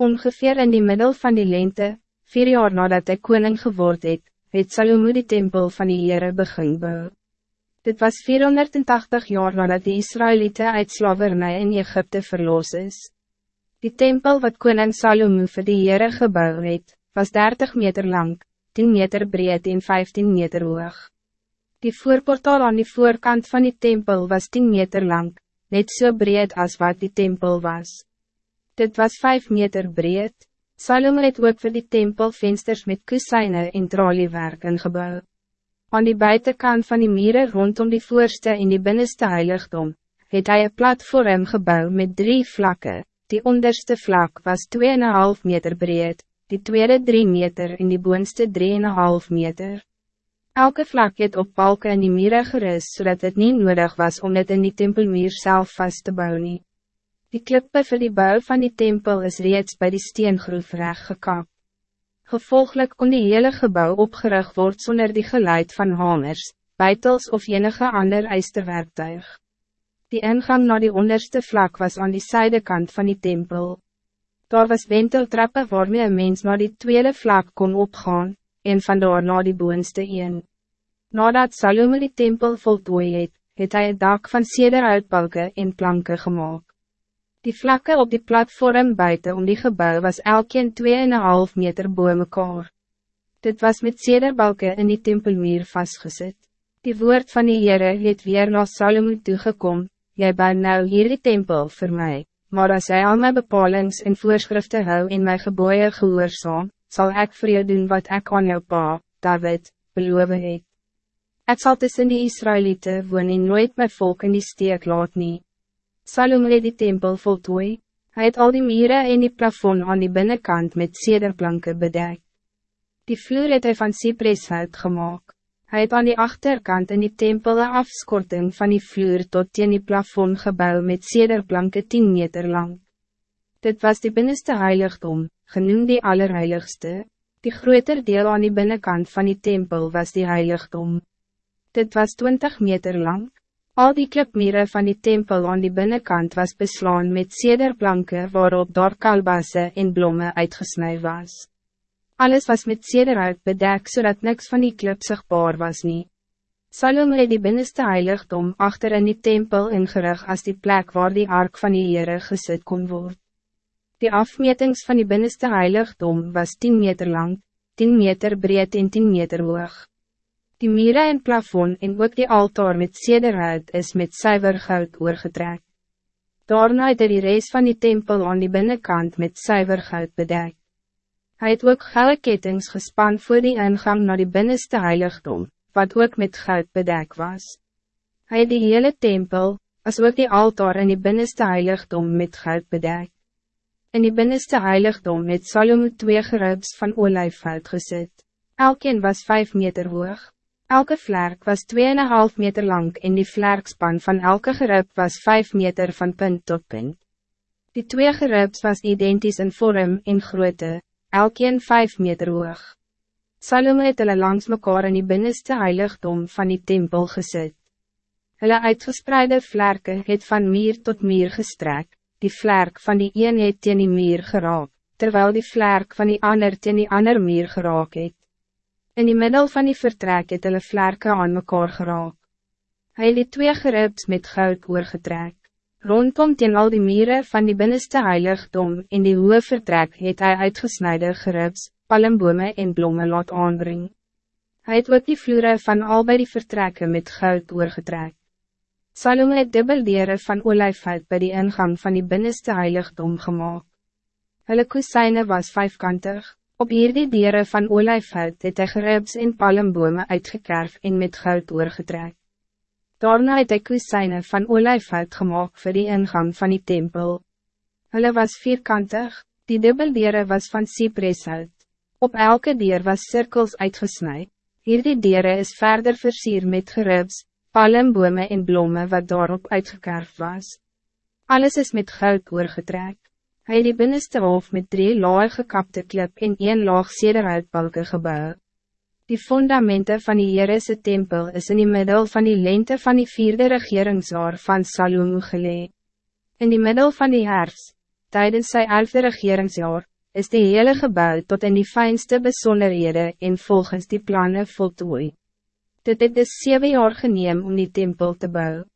Ongeveer in die middel van die lente, vier jaar nadat hij koning geword het, het Salomo die tempel van die Heere begin bou. Dit was 480 jaar nadat die Israëlieten uit slavernij in Egypte verloos is. Die tempel wat koning Salomo vir die Heere gebouw het, was 30 meter lang, 10 meter breed en 15 meter hoog. Die voorportaal aan die voorkant van die tempel was 10 meter lang, net zo so breed als wat die tempel was. Dit was 5 meter breed. Salome het ook voor die tempel vensters met kusijnen en troliewerk ingebouw. Aan die buitenkant van die mieren rondom die voorste in die binnenste heiligdom, het hij een platform gebouw met drie vlakken. Die onderste vlak was 2,5 meter breed, die tweede 3 meter en die boonste 3,5 meter. Elke vlak het op balken in die mieren gerust, zodat het niet nodig was om het in die tempelmuur zelf vast te bouwen. Die klippe voor die bouw van die tempel is reeds bij die steengroef recht gekap. Gevolgelijk kon die hele gebouw opgerig word zonder die geluid van hamers, beitels of enige ander eisterwerktuig. Die ingang naar die onderste vlak was aan die zijdekant van die tempel. Daar was wenteltrappen waarmee een mens naar die tweede vlak kon opgaan, en vandaar naar die boonste een. Nadat Salome die tempel voltooi het, het hy een dak van cederuitbalken en planken gemaakt. Die vlakken op die platform buiten om die gebouw was elkeen 2,5 meter boven mekaar. Dit was met cederbalken in die tempelmuur vastgezet. Die woord van die Heere het weer na Salomo toegekom, Jy bou nou hier die tempel voor mij, maar als jy al my bepalings en voorschriften hou in my geboeie gehoorzaam, zal ik voor jou doen wat ik aan jou pa, David, beloof het. Ek sal tussen die Israëlieten woon en nooit my volk in die steek laat nie. Salome het die tempel voltooi, hij het al die mieren en die plafond aan die binnenkant met cederplanken bedekt. Die vloer het hy van cypresshout gemaakt. Hij het aan die achterkant in die tempel een afskorting van die vloer tot teen die plafond gebouw met cederplanken 10 meter lang. Dit was die binnenste heiligdom, genoemd die allerheiligste. Die groter deel aan die binnenkant van die tempel was die heiligdom. Dit was 20 meter lang. Al die klipmieren van die tempel aan die binnenkant was beslaan met cederplanken waarop daar kalbasse en bloemen uitgesneden was. Alles was met cederhout bedekt zodat niks van die klip zichtbaar was niet. Salome het die binnenste heiligdom achter in die tempel ingerig als die plek waar die ark van die Heere gesit kon worden. Die afmetings van die binnenste heiligdom was 10 meter lang, 10 meter breed en 10 meter hoog. Die mieren en plafond en ook die altaar met cederhout is met zuiver goud oorgetrek. Daarna het hy die reis van die tempel aan die binnenkant met zuiver goud bedekt. Hij het ook gouden kettings gespan voor die ingang naar die binnenste heiligdom, wat ook met goud bedekt was. Hij het die hele tempel, als ook die altaar in die binnenste heiligdom met goud bedekt. In die binnenste heiligdom met Salomo twee gerubs van olijfhout gezet. Elkeen was vijf meter hoog. Elke vlerk was 2,5 meter lang en die vlerkspan van elke gerub was 5 meter van punt tot punt. Die twee gerubs was identisch in vorm en grootte, elkeen 5 meter hoog. Salome het hulle langs mekaar in die binnenste heiligdom van die tempel gezet. Hulle uitgespreide vlerke het van muur tot muur gestrek, die vlerk van die een het teen die muur geraak, terwijl die vlerk van die ander teen die ander muur geraak het. In die middel van die vertrek het hulle vlerke aan mekaar geraak. Hy het die twee geribs met goud oorgetrek. Rondom teen al die mieren van die binnenste heiligdom in die hoge vertrek het hy uitgesneden geribs, palmbome en bloemen laat aanbring. Hy het ook die vloere van al bij die vertrekken met goud oorgetrek. Salome het dubbeldere van olijfhout bij die ingang van die binnenste heiligdom gemaakt. Hulle kusijne was vijfkantig, Op hierdie dieren van olijfhout het hy geribs en palmbome uitgekerf en met goud oorgetrek. Daarna het hy kusijne van olijfhout gemaakt voor die ingang van die tempel. Hulle was vierkantig, die dubbeldieren was van cypresshout. Op elke dier was cirkels uitgesnijd. Hierdie dieren is verder versier met geribs, palmbome en bloemen wat daarop uitgekerf was. Alles is met goud oorgetrek. Hij het die binnenste hof met drie laag gekapte klip en een laag sederuitbalke gebouw. Die fundamenten van die Heerese tempel is in die middel van die lente van die vierde regeringsjaar van Salomo gelee. In die middel van die herfst, tijdens sy elfde regeringsjaar, is die hele gebouw tot in die fijnste besonderhede en volgens die plannen voltooi. Dit het dus 7 jaar geneem om die tempel te bouwen.